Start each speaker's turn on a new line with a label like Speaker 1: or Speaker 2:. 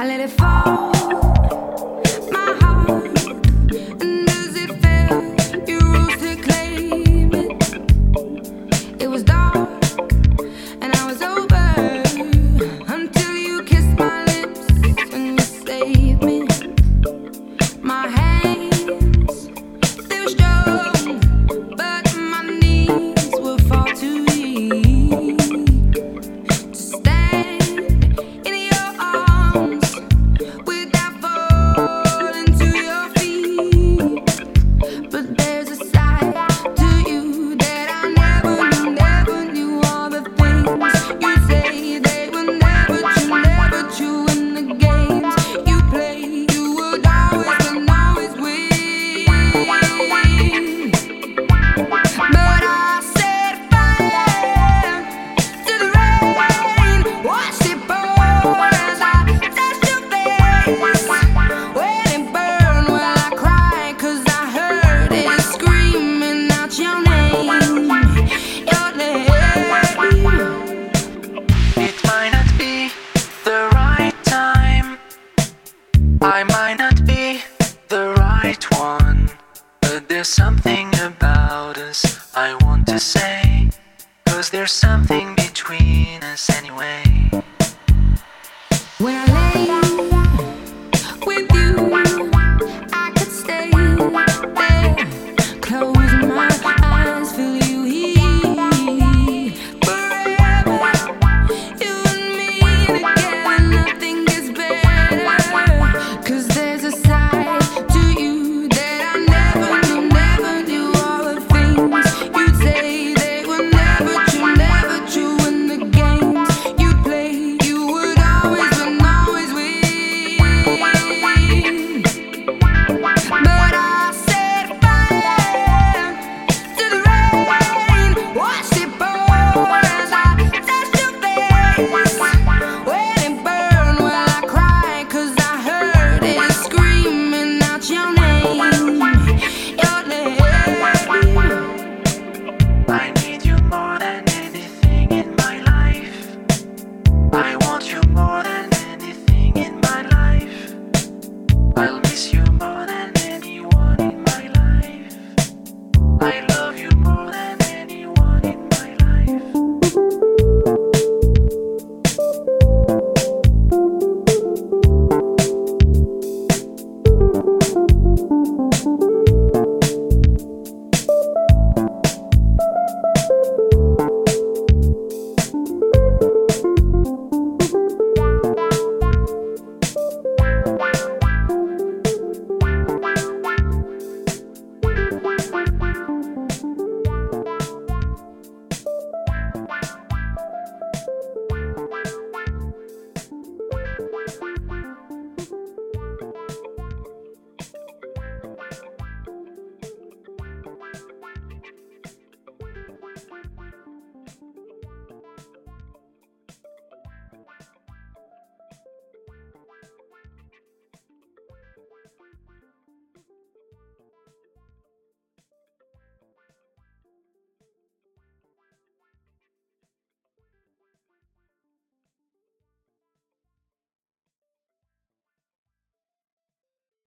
Speaker 1: I let it fall.
Speaker 2: something about us I want to say. Cause there's something between us anyway.